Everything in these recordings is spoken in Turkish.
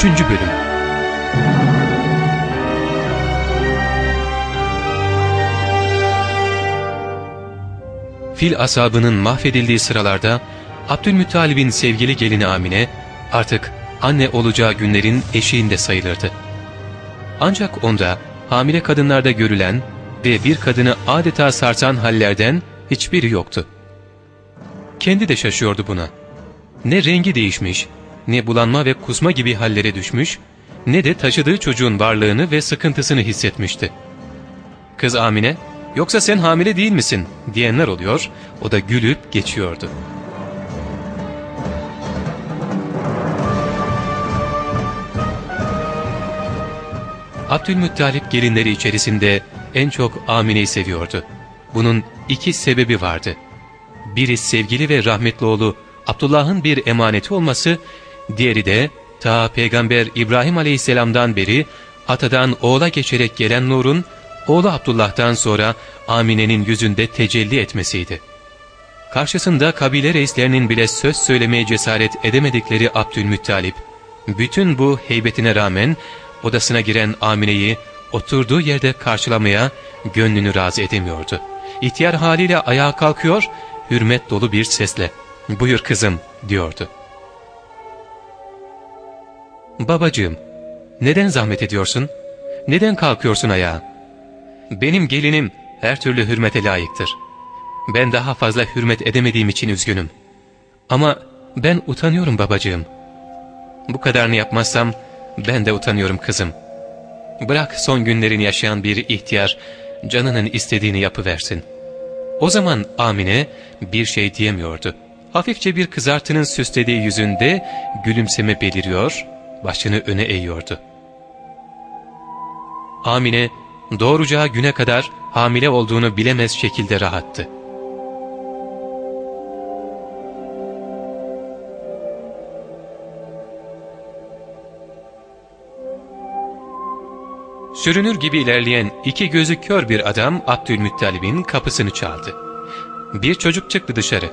3. Bölüm Fil asabının mahvedildiği sıralarda Abdülmuttalib'in sevgili gelini Amine artık anne olacağı günlerin eşiğinde sayılırdı. Ancak onda hamile kadınlarda görülen ve bir kadını adeta sarsan hallerden hiçbiri yoktu. Kendi de şaşıyordu buna. Ne rengi değişmiş, ne bulanma ve kusma gibi hallere düşmüş, ne de taşıdığı çocuğun varlığını ve sıkıntısını hissetmişti. Kız Amine, yoksa sen hamile değil misin diyenler oluyor, o da gülüp geçiyordu. Abdülmuttalip gelinleri içerisinde en çok Amine'yi seviyordu. Bunun iki sebebi vardı. Biri sevgili ve rahmetli oğlu Abdullah'ın bir emaneti olması, diğeri de ta Peygamber İbrahim Aleyhisselam'dan beri atadan oğula geçerek gelen nurun, oğlu Abdullah'tan sonra Amine'nin yüzünde tecelli etmesiydi. Karşısında kabile reislerinin bile söz söylemeye cesaret edemedikleri Abdülmuttalip, bütün bu heybetine rağmen odasına giren Amine'yi oturduğu yerde karşılamaya gönlünü razı edemiyordu. İhtiyar haliyle ayağa kalkıyor, hürmet dolu bir sesle ''Buyur kızım'' diyordu. ''Babacığım, neden zahmet ediyorsun? Neden kalkıyorsun ayağa? Benim gelinim her türlü hürmete layıktır. Ben daha fazla hürmet edemediğim için üzgünüm. Ama ben utanıyorum babacığım. Bu kadarını yapmazsam ben de utanıyorum kızım. Bırak son günlerini yaşayan bir ihtiyar canının istediğini yapıversin.'' O zaman Amine bir şey diyemiyordu. Hafifçe bir kızartının süslediği yüzünde gülümseme beliriyor, başını öne eğiyordu. Amine doğuracağı güne kadar hamile olduğunu bilemez şekilde rahattı. Sürünür gibi ilerleyen iki gözü kör bir adam Abdülmuttalib'in kapısını çaldı. Bir çocuk çıktı dışarı.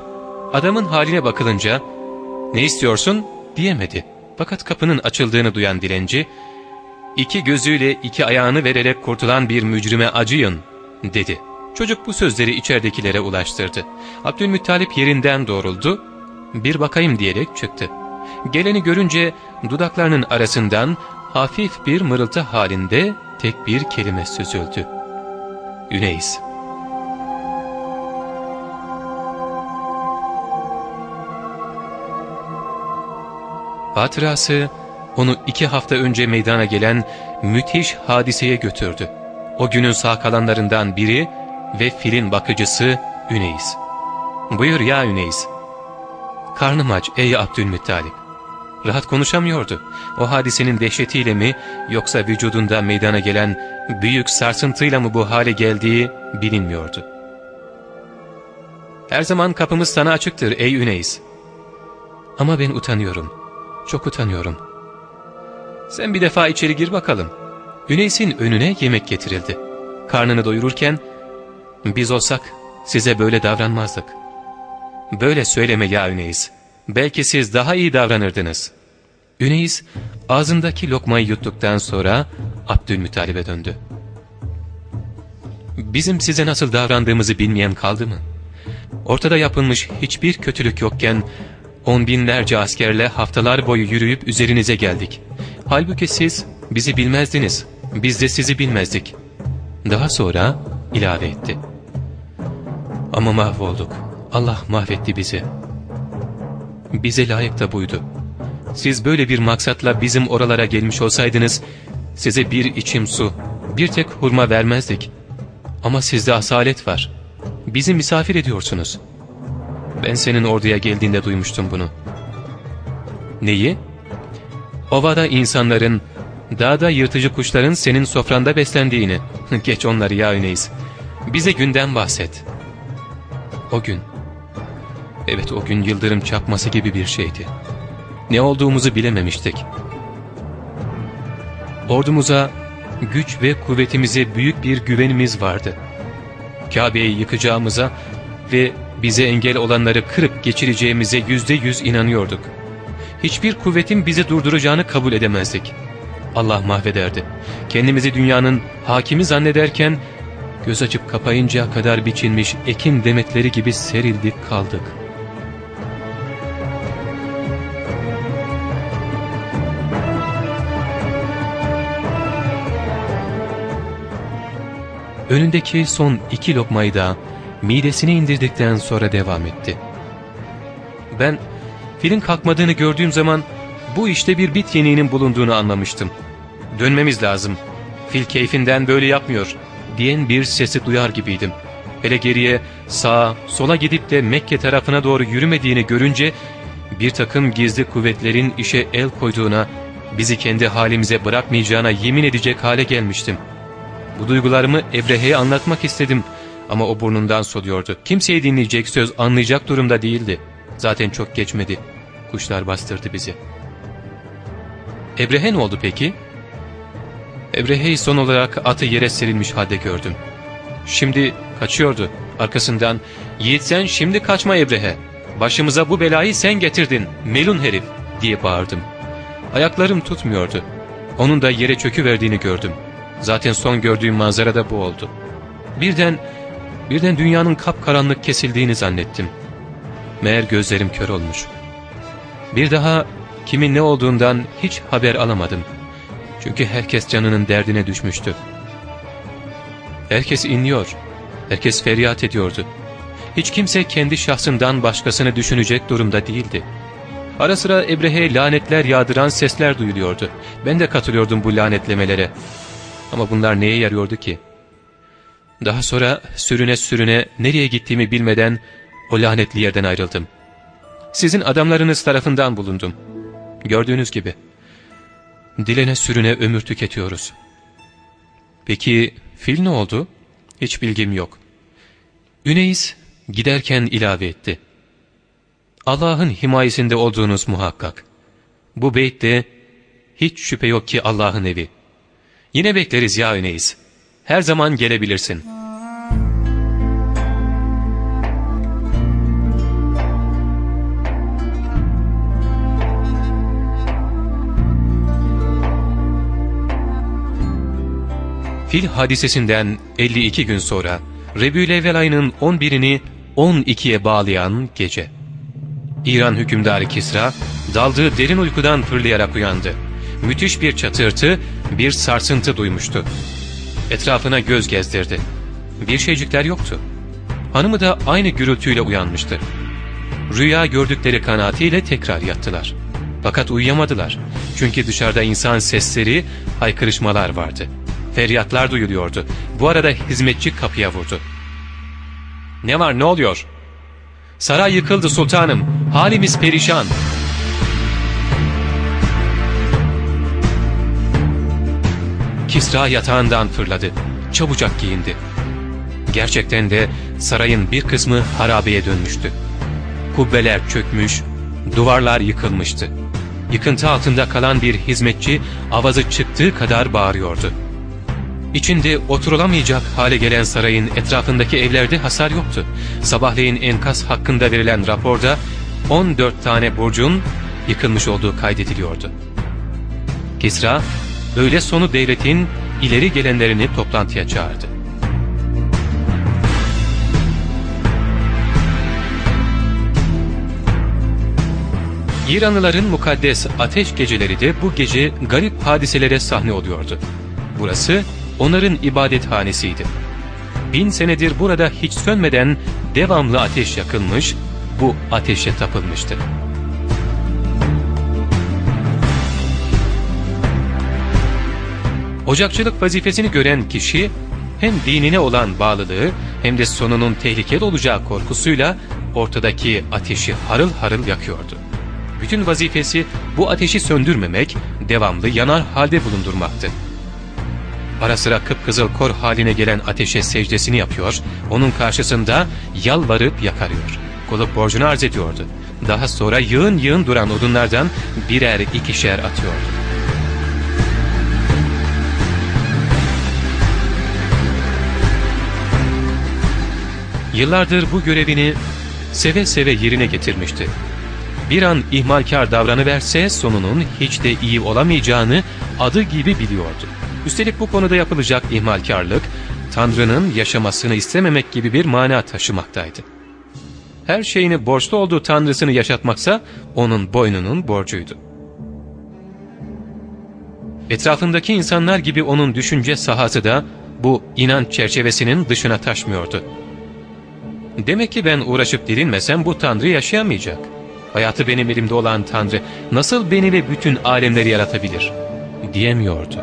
Adamın haline bakılınca ''Ne istiyorsun?'' diyemedi. Fakat kapının açıldığını duyan dilenci ''İki gözüyle iki ayağını vererek kurtulan bir mücrime acıyın.'' dedi. Çocuk bu sözleri içeridekilere ulaştırdı. Abdülmuttalip yerinden doğruldu, bir bakayım diyerek çıktı. Geleni görünce dudaklarının arasından hafif bir mırıltı halinde tek bir kelime süzüldü. Üneyiz. Hatırası onu iki hafta önce meydana gelen müthiş hadiseye götürdü. O günün sağ kalanlarından biri ve filin bakıcısı Üneyiz. ''Buyur ya Üneyiz.'' ''Karnım aç ey Abdülmuttalip.'' Rahat konuşamıyordu. O hadisenin dehşetiyle mi yoksa vücudunda meydana gelen büyük sarsıntıyla mı bu hale geldiği bilinmiyordu. Her zaman kapımız sana açıktır ey Üneyiz. Ama ben utanıyorum. Çok utanıyorum. Sen bir defa içeri gir bakalım. Üneys'in önüne yemek getirildi. Karnını doyururken biz olsak size böyle davranmazdık. Böyle söyleme ya Üneyiz. Belki siz daha iyi davranırdınız. Üneyiz ağzındaki lokmayı yuttuktan sonra Abdülmütalib'e döndü. Bizim size nasıl davrandığımızı bilmeyen kaldı mı? Ortada yapılmış hiçbir kötülük yokken on binlerce askerle haftalar boyu yürüyüp üzerinize geldik. Halbuki siz bizi bilmezdiniz, biz de sizi bilmezdik. Daha sonra ilave etti. Ama mahvolduk. Allah mahvetti bizi. Bize layık da buydu. Siz böyle bir maksatla bizim oralara gelmiş olsaydınız, size bir içim su, bir tek hurma vermezdik. Ama sizde asalet var. Bizi misafir ediyorsunuz. Ben senin orduya geldiğinde duymuştum bunu. Neyi? Ovada insanların, dağda yırtıcı kuşların senin sofranda beslendiğini. Geç onları ya Üneyiz. Bize günden bahset. O gün. Evet o gün yıldırım çapması gibi bir şeydi ne olduğumuzu bilememiştik. Ordumuza, güç ve kuvvetimize büyük bir güvenimiz vardı. Kabe'yi yıkacağımıza ve bize engel olanları kırıp geçireceğimize yüzde yüz inanıyorduk. hiçbir kuvvetin bizi durduracağını kabul edemezdik. Allah mahvederdi. Kendimizi dünyanın hakimi zannederken göz açıp kapayıncaya kadar biçilmiş ekin demetleri gibi serildik kaldık. Önündeki son iki lokmayı da midesine indirdikten sonra devam etti. Ben filin kalkmadığını gördüğüm zaman bu işte bir bit yeniğinin bulunduğunu anlamıştım. Dönmemiz lazım. Fil keyfinden böyle yapmıyor diyen bir sesi duyar gibiydim. Hele geriye sağa sola gidip de Mekke tarafına doğru yürümediğini görünce bir takım gizli kuvvetlerin işe el koyduğuna, bizi kendi halimize bırakmayacağına yemin edecek hale gelmiştim. Bu duygularımı Ebrehe'ye anlatmak istedim ama o burnundan soluyordu. Kimseyi dinleyecek söz anlayacak durumda değildi. Zaten çok geçmedi. Kuşlar bastırdı bizi. Ebrehe ne oldu peki? Ebrehe'yi son olarak atı yere serilmiş halde gördüm. Şimdi kaçıyordu. Arkasından ''Yiğit sen şimdi kaçma Ebrehe. Başımıza bu belayı sen getirdin, melun herif.'' diye bağırdım. Ayaklarım tutmuyordu. Onun da yere çöküverdiğini gördüm. Zaten son gördüğüm manzara da bu oldu. Birden, birden dünyanın kapkaranlık kesildiğini zannettim. Meğer gözlerim kör olmuş. Bir daha kimin ne olduğundan hiç haber alamadım. Çünkü herkes canının derdine düşmüştü. Herkes inliyor, herkes feryat ediyordu. Hiç kimse kendi şahsından başkasını düşünecek durumda değildi. Ara sıra Ebrehe'ye lanetler yağdıran sesler duyuluyordu. Ben de katılıyordum bu lanetlemelere. Ama bunlar neye yarıyordu ki? Daha sonra sürüne sürüne nereye gittiğimi bilmeden o lanetli yerden ayrıldım. Sizin adamlarınız tarafından bulundum. Gördüğünüz gibi. Dilene sürüne ömür tüketiyoruz. Peki fil ne oldu? Hiç bilgim yok. Üneyiz giderken ilave etti. Allah'ın himayesinde olduğunuz muhakkak. Bu beyt hiç şüphe yok ki Allah'ın evi. Yine bekleriz ya Üneyiz. Her zaman gelebilirsin. Fil hadisesinden 52 gün sonra Rebülevvel ayının 11'ini 12'ye bağlayan gece. İran hükümdarı Kisra daldığı derin uykudan fırlayarak uyandı müthiş bir çatırtı, bir sarsıntı duymuştu. Etrafına göz gezdirdi. Bir şeycikler yoktu. Hanımı da aynı gürültüyle uyanmıştı. Rüya gördükleri kanaatiyle tekrar yattılar. Fakat uyuyamadılar. Çünkü dışarıda insan sesleri, haykırışmalar vardı. Feryatlar duyuluyordu. Bu arada hizmetçi kapıya vurdu. ''Ne var ne oluyor?'' ''Saray yıkıldı sultanım. Halimiz perişan.'' Kisra yatağından fırladı. Çabucak giyindi. Gerçekten de sarayın bir kısmı harabeye dönmüştü. Kubbeler çökmüş, duvarlar yıkılmıştı. Yıkıntı altında kalan bir hizmetçi avazı çıktığı kadar bağırıyordu. İçinde oturulamayacak hale gelen sarayın etrafındaki evlerde hasar yoktu. Sabahleyin enkaz hakkında verilen raporda 14 tane burcun yıkılmış olduğu kaydediliyordu. Kisra öğle sonu devletin ileri gelenlerini toplantıya çağırdı. İranlıların mukaddes ateş geceleri de bu gece garip hadiselere sahne oluyordu. Burası onların ibadethanesiydi. Bin senedir burada hiç sönmeden devamlı ateş yakılmış, bu ateşe tapılmıştı. Ocakçılık vazifesini gören kişi hem dinine olan bağlılığı hem de sonunun tehlikeli olacağı korkusuyla ortadaki ateşi harıl harıl yakıyordu. Bütün vazifesi bu ateşi söndürmemek, devamlı yanar halde bulundurmaktı. Ara sıra kıpkızıl kor haline gelen ateşe secdesini yapıyor, onun karşısında yalvarıp yakarıyor. Kolu borcunu arz ediyordu. Daha sonra yığın yığın duran odunlardan birer ikişer atıyordu. Yıllardır bu görevini seve seve yerine getirmişti. bir an ihmalkar davranıverse sonunun hiç de iyi olamayacağını adı gibi biliyordu. Üstelik bu konuda yapılacak ihmalkarlık, Tanrı'nın yaşamasını istememek gibi bir mana taşımaktaydı. Her şeyini borçlu olduğu Tanrısını yaşatmaksa onun boynunun borcuydu. Etrafındaki insanlar gibi onun düşünce sahası da bu inanç çerçevesinin dışına taşmıyordu. Demek ki ben uğraşıp dirilmesem bu Tanrı yaşayamayacak. Hayatı benim elimde olan Tanrı nasıl beni ve bütün alemleri yaratabilir? Diyemiyordu.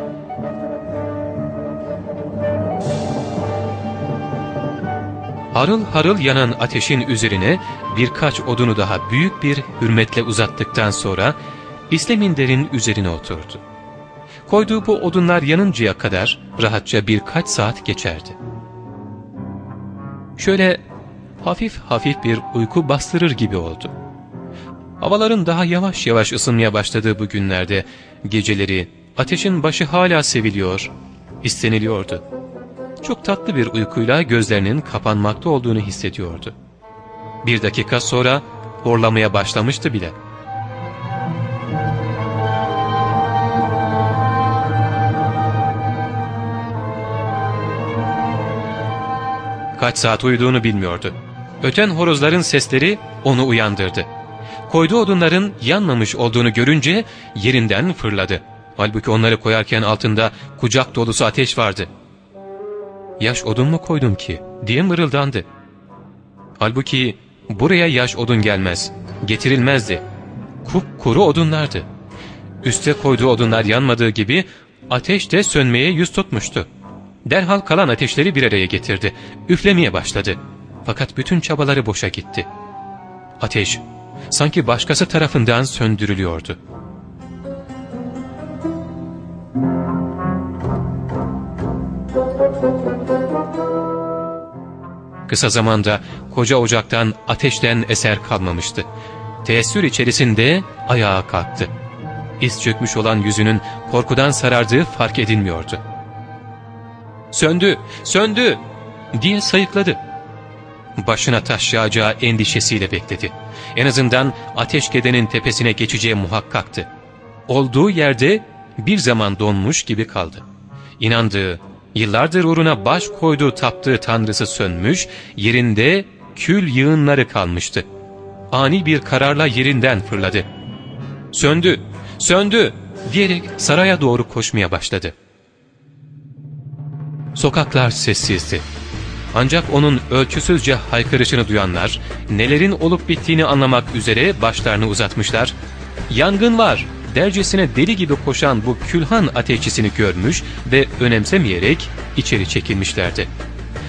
Harıl harıl yanan ateşin üzerine birkaç odunu daha büyük bir hürmetle uzattıktan sonra İsleminder'in üzerine oturdu. Koyduğu bu odunlar yanıncaya kadar rahatça birkaç saat geçerdi. Şöyle hafif hafif bir uyku bastırır gibi oldu. Havaların daha yavaş yavaş ısınmaya başladığı bu günlerde geceleri ateşin başı hala seviliyor, isteniliyordu. Çok tatlı bir uykuyla gözlerinin kapanmakta olduğunu hissediyordu. Bir dakika sonra horlamaya başlamıştı bile. Kaç saat uyuduğunu bilmiyordu. Öten horozların sesleri onu uyandırdı. Koyduğu odunların yanmamış olduğunu görünce yerinden fırladı. Halbuki onları koyarken altında kucak dolusu ateş vardı. ''Yaş odun mu koydum ki?'' diye mırıldandı. Halbuki buraya yaş odun gelmez, getirilmezdi. Kupkuru odunlardı. Üste koyduğu odunlar yanmadığı gibi ateş de sönmeye yüz tutmuştu. Derhal kalan ateşleri bir araya getirdi. Üflemeye başladı. Fakat bütün çabaları boşa gitti. Ateş sanki başkası tarafından söndürülüyordu. Kısa zamanda koca ocaktan ateşten eser kalmamıştı. Teessür içerisinde ayağa kalktı. İz çökmüş olan yüzünün korkudan sarardığı fark edilmiyordu. ''Söndü, söndü!'' diye sayıkladı. Başına taş endişesiyle bekledi. En azından ateş kedenin tepesine geçeceği muhakkaktı. Olduğu yerde bir zaman donmuş gibi kaldı. İnandığı, yıllardır uğruna baş koyduğu taptığı tanrısı sönmüş, yerinde kül yığınları kalmıştı. Ani bir kararla yerinden fırladı. ''Söndü, söndü!'' diyerek saraya doğru koşmaya başladı. Sokaklar sessizdi. Ancak onun ölçüsüzce haykırışını duyanlar, nelerin olup bittiğini anlamak üzere başlarını uzatmışlar. ''Yangın var!'' dercesine deli gibi koşan bu külhan ateşçisini görmüş ve önemsemeyerek içeri çekilmişlerdi.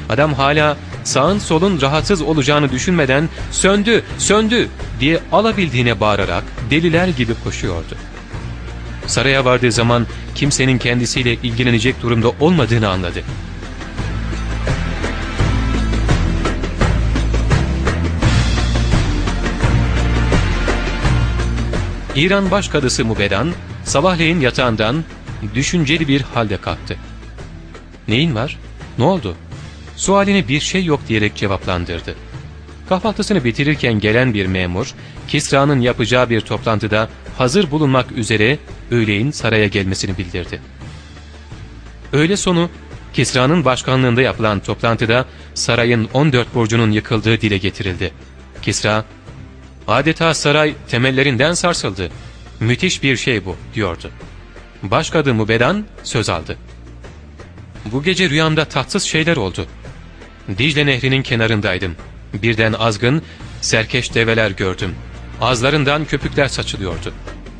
Adam hala sağın solun rahatsız olacağını düşünmeden ''Söndü, söndü!'' diye alabildiğine bağırarak deliler gibi koşuyordu. Saraya vardığı zaman kimsenin kendisiyle ilgilenecek durumda olmadığını anladı. İran başkadısı Mubedan, sabahleyin yatağından düşünceli bir halde kalktı. ''Neyin var? Ne oldu?'' Sualine bir şey yok diyerek cevaplandırdı. Kahvaltısını bitirirken gelen bir memur, Kisra'nın yapacağı bir toplantıda hazır bulunmak üzere öğleyin saraya gelmesini bildirdi. Öğle sonu Kisra'nın başkanlığında yapılan toplantıda sarayın 14 burcunun yıkıldığı dile getirildi. Kisra, adeta saray temellerinden sarsıldı. Müthiş bir şey bu diyordu. Başkadı Mubedan söz aldı. Bu gece rüyamda tatsız şeyler oldu. Dicle nehrinin kenarındaydım. Birden azgın, serkeş develer gördüm. Ağızlarından köpükler saçılıyordu.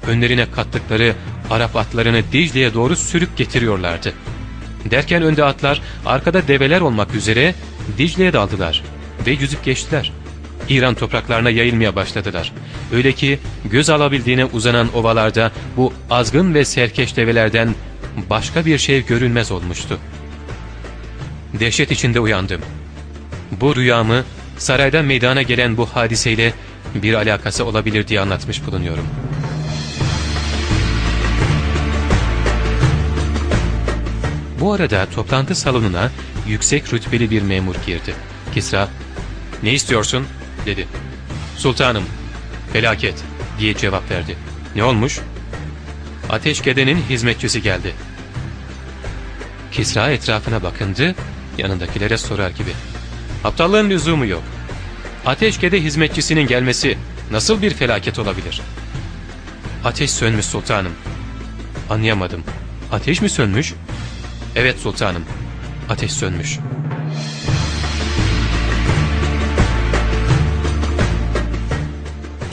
Önlerine kattıkları Arap atlarını Dicle'ye doğru sürüp getiriyorlardı. Derken önde atlar, arkada develer olmak üzere Dicle'ye daldılar ve yüzüp geçtiler. İran topraklarına yayılmaya başladılar. Öyle ki göz alabildiğine uzanan ovalarda bu azgın ve serkeş develerden başka bir şey görünmez olmuştu. Dehşet içinde uyandım. Bu rüyamı saraydan meydana gelen bu hadiseyle bir alakası olabilir diye anlatmış bulunuyorum. Bu arada toplantı salonuna yüksek rütbeli bir memur girdi. Kisra, ''Ne istiyorsun?'' Dedi. ''Sultanım, felaket, diye cevap verdi. Ne olmuş? Ateşkede'nin hizmetçisi geldi. Kisra etrafına bakındı, yanındakilere sorar gibi. Aptallığın lüzumu yok. Ateşkede hizmetçisinin gelmesi nasıl bir felaket olabilir? Ateş sönmüş sultanım. Anlayamadım. Ateş mi sönmüş? Evet sultanım. Ateş sönmüş.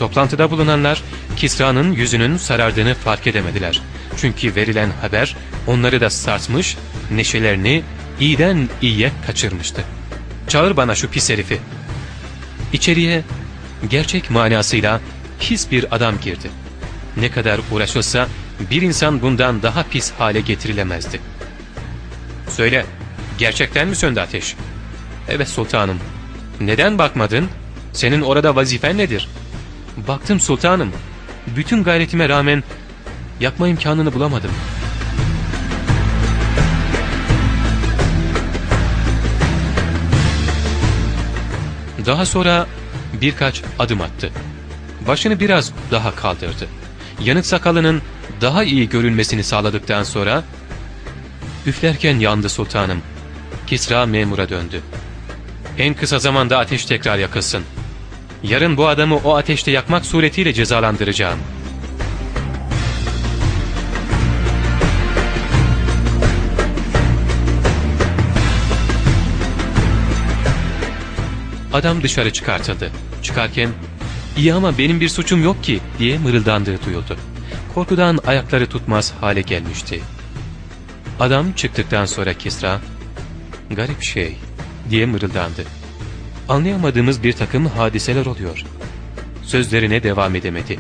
Toplantıda bulunanlar Kisra'nın yüzünün sarardığını fark edemediler. Çünkü verilen haber onları da sarsmış, neşelerini iyiden iyiye kaçırmıştı. Çağır bana şu pis herifi. İçeriye gerçek manasıyla pis bir adam girdi. Ne kadar uğraşılsa bir insan bundan daha pis hale getirilemezdi. Söyle, gerçekten mi söndü ateş? Evet sultanım. Neden bakmadın? Senin orada vazifen nedir? Baktım sultanım. Bütün gayretime rağmen yakma imkanını bulamadım. Daha sonra birkaç adım attı. Başını biraz daha kaldırdı. Yanık sakalının daha iyi görünmesini sağladıktan sonra üflerken yandı sultanım. Kisra memura döndü. En kısa zamanda ateş tekrar yakılsın. Yarın bu adamı o ateşte yakmak suretiyle cezalandıracağım. Adam dışarı çıkartıldı. Çıkarken iyi ama benim bir suçum yok ki diye mırıldandığı duyuldu. Korkudan ayakları tutmaz hale gelmişti. Adam çıktıktan sonra Kisra garip şey diye mırıldandı. Anlayamadığımız bir takım hadiseler oluyor. Sözlerine devam edemedi.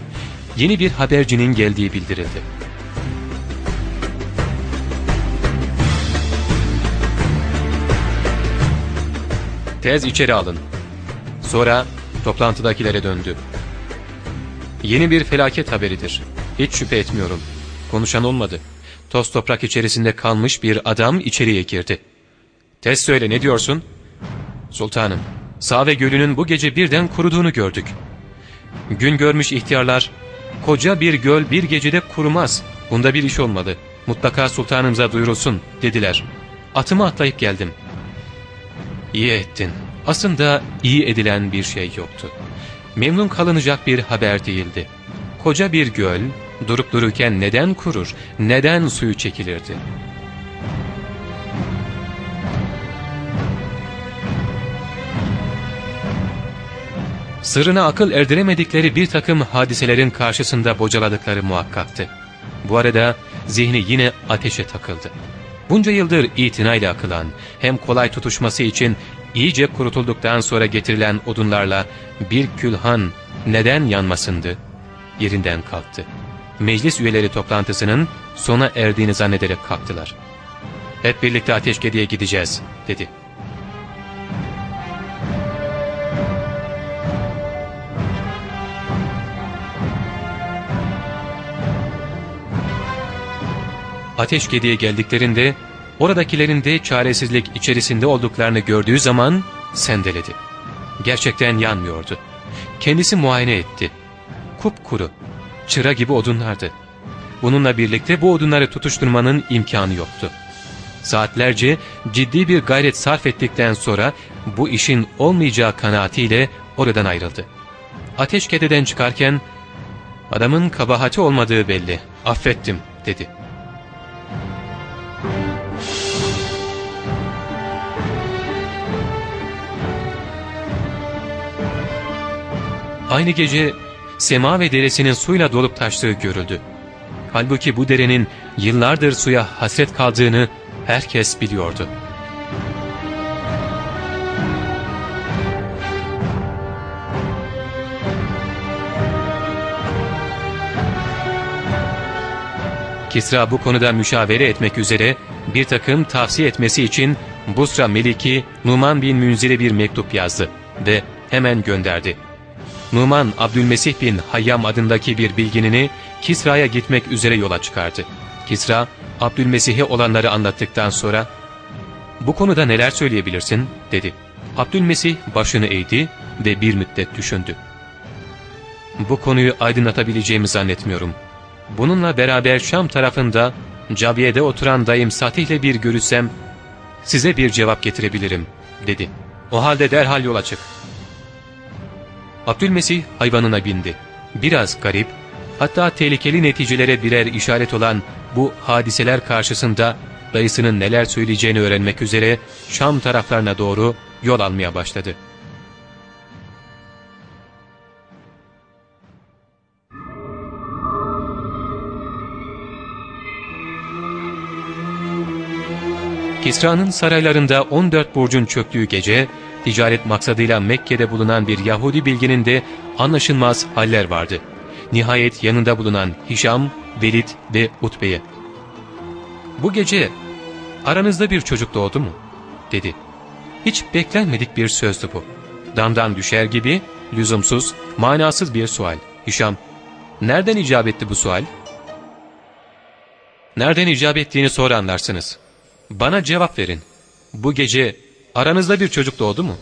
Yeni bir habercinin geldiği bildirildi. Tez içeri alın. Sonra toplantıdakilere döndü. Yeni bir felaket haberidir. Hiç şüphe etmiyorum. Konuşan olmadı. Toz toprak içerisinde kalmış bir adam içeriye girdi. Tez söyle ne diyorsun? Sultanım, Save Gölü'nün bu gece birden kuruduğunu gördük. Gün görmüş ihtiyarlar, koca bir göl bir gecede kurumaz. Bunda bir iş olmalı. Mutlaka sultanımıza duyurulsun dediler. Atıma atlayıp geldim. İyi ettin. Aslında iyi edilen bir şey yoktu. Memnun kalınacak bir haber değildi. Koca bir göl durup dururken neden kurur, neden suyu çekilirdi? Sırrına akıl erdiremedikleri bir takım hadiselerin karşısında bocaladıkları muhakkaktı. Bu arada zihni yine ateşe takıldı. Bunca yıldır itinayla akılan, hem kolay tutuşması için iyice kurutulduktan sonra getirilen odunlarla bir külhan neden yanmasındı? Yerinden kalktı. Meclis üyeleri toplantısının sona erdiğini zannederek kalktılar. ''Hep birlikte Ateşkedi'ye gideceğiz.'' dedi. Ateşkedi'ye geldiklerinde oradakilerin de çaresizlik içerisinde olduklarını gördüğü zaman sendeledi. Gerçekten yanmıyordu. Kendisi muayene etti. Kupkuru, çıra gibi odunlardı. Bununla birlikte bu odunları tutuşturmanın imkanı yoktu. Saatlerce ciddi bir gayret sarf ettikten sonra bu işin olmayacağı kanaatiyle oradan ayrıldı. Ateşkede'den çıkarken adamın kabahati olmadığı belli, affettim dedi. Aynı gece sema ve deresinin suyla dolup taştığı görüldü. Halbuki bu derenin yıllardır suya hasret kaldığını herkes biliyordu. Kisra bu konuda müşavere etmek üzere bir takım tavsiye etmesi için Busra Meliki Numan bin Münzir'e bir mektup yazdı ve hemen gönderdi. Numan Abdülmesih bin Hayyam adındaki bir bilginini Kisra'ya gitmek üzere yola çıkardı. Kisra, Abdülmesih'e olanları anlattıktan sonra ''Bu konuda neler söyleyebilirsin?'' dedi. Abdülmesih başını eğdi ve bir müddet düşündü. bu konuyu aydınlatabileceğimi zannetmiyorum. Bununla beraber Şam tarafında Cabiye'de oturan dayım Satih ile bir görüşsem size bir cevap getirebilirim dedi. O halde derhal yola çık. Abdülmesih hayvanına bindi. Biraz garip, hatta tehlikeli neticelere birer işaret olan bu hadiseler karşısında dayısının neler söyleyeceğini öğrenmek üzere Şam taraflarına doğru yol almaya başladı. Kisra'nın saraylarında 14 burcun çöktüğü gece, ticaret maksadıyla Mekke'de bulunan bir Yahudi bilginin de anlaşılmaz haller vardı. Nihayet yanında bulunan Hişam, Velid ve Utbe'ye. ''Bu gece aranızda bir çocuk doğdu mu?'' dedi. Hiç beklenmedik bir sözdü bu. Damdan düşer gibi, lüzumsuz, manasız bir sual. Hişam, ''Nereden icap etti bu sual?'' ''Nereden icap ettiğini sonra anlarsınız.'' Bana cevap verin. Bu gece aranızda bir çocuk doğdu mu?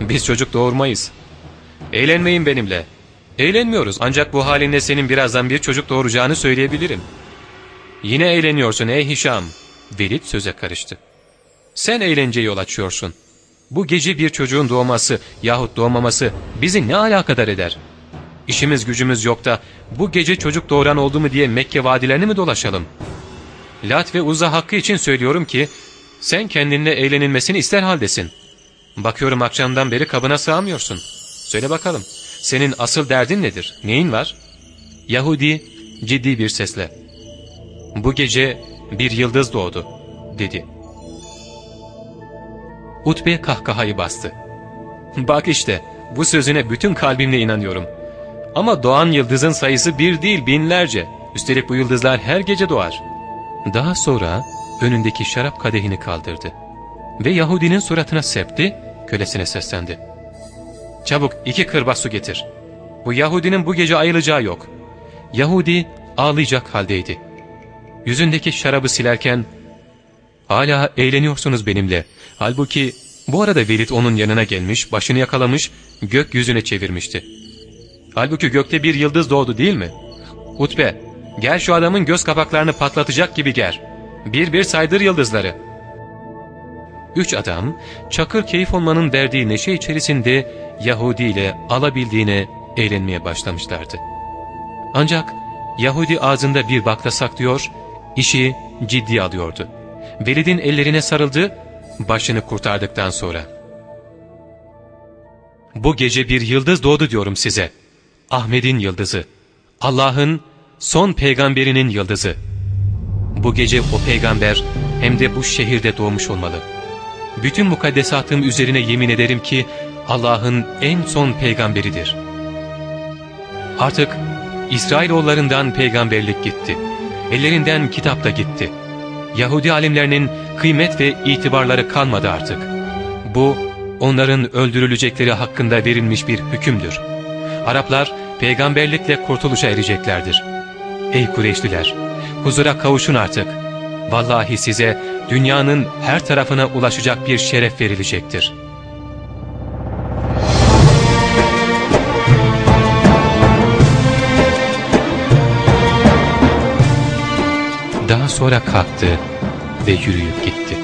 Biz çocuk doğurmayız. Eğlenmeyin benimle. Eğlenmiyoruz ancak bu halinde senin birazdan bir çocuk doğuracağını söyleyebilirim. Yine eğleniyorsun ey Hişam. Velid söze karıştı. Sen eğlenceye yol açıyorsun. Bu gece bir çocuğun doğması yahut doğmaması bizi ne alakadar eder? İşimiz gücümüz yok da bu gece çocuk doğuran oldu mu diye Mekke vadilerini mi dolaşalım?'' Lat ve Uza hakkı için söylüyorum ki sen kendinle eğlenilmesini ister haldesin. Bakıyorum akşamdan beri kabına sığamıyorsun. Söyle bakalım senin asıl derdin nedir? Neyin var? Yahudi ciddi bir sesle. Bu gece bir yıldız doğdu dedi. Utbe kahkahayı bastı. Bak işte bu sözüne bütün kalbimle inanıyorum. Ama doğan yıldızın sayısı bir değil binlerce. Üstelik bu yıldızlar her gece doğar. Daha sonra önündeki şarap kadehini kaldırdı ve Yahudinin suratına septi, kölesine seslendi. ''Çabuk iki kırbaç su getir. Bu Yahudinin bu gece ayılacağı yok.'' Yahudi ağlayacak haldeydi. Yüzündeki şarabı silerken ''Hala eğleniyorsunuz benimle. Halbuki bu arada Velid onun yanına gelmiş, başını yakalamış, gökyüzüne çevirmişti. Halbuki gökte bir yıldız doğdu değil mi? Utbe, Gel şu adamın göz kapaklarını patlatacak gibi gel. Bir bir saydır yıldızları. Üç adam çakır keyif olmanın verdiği neşe içerisinde Yahudi ile alabildiğine eğlenmeye başlamışlardı. Ancak Yahudi ağzında bir bakla saklıyor, işi ciddi alıyordu. Velid'in ellerine sarıldı, başını kurtardıktan sonra. Bu gece bir yıldız doğdu diyorum size. Ahmet'in yıldızı. Allah'ın son peygamberinin yıldızı. Bu gece o peygamber hem de bu şehirde doğmuş olmalı. Bütün mukaddesatım üzerine yemin ederim ki Allah'ın en son peygamberidir. Artık İsrailoğullarından peygamberlik gitti. Ellerinden kitap da gitti. Yahudi alimlerinin kıymet ve itibarları kalmadı artık. Bu onların öldürülecekleri hakkında verilmiş bir hükümdür. Araplar peygamberlikle kurtuluşa ereceklerdir. Ey Kureyşliler! Huzura kavuşun artık. Vallahi size dünyanın her tarafına ulaşacak bir şeref verilecektir. Daha sonra kalktı ve yürüyüp gitti.